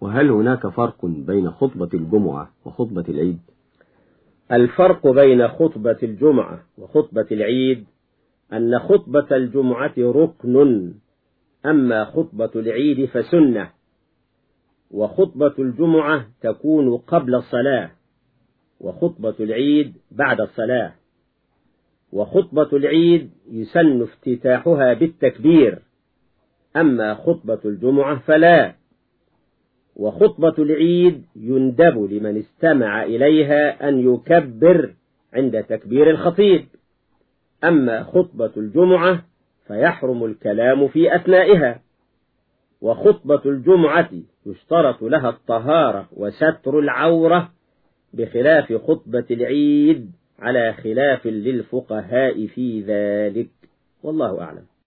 وهل هناك فرق بين خطبة الجمعة وخطبة العيد؟ الفرق بين خطبة الجمعة وخطبة العيد أن خطبة الجمعة ركن أما خطبة العيد فسنة وخطبة الجمعة تكون قبل الصلاة وخطبة العيد بعد الصلاة وخطبة العيد يسن افتتاحها بالتكبير أما خطبة الجمعة فلا. وخطبة العيد يندب لمن استمع إليها أن يكبر عند تكبير الخطيب. أما خطبة الجمعة فيحرم الكلام في أثنائها. وخطبة الجمعة يشترط لها الطهارة وستر العورة بخلاف خطبة العيد على خلاف للفقهاء في ذلك. والله أعلم.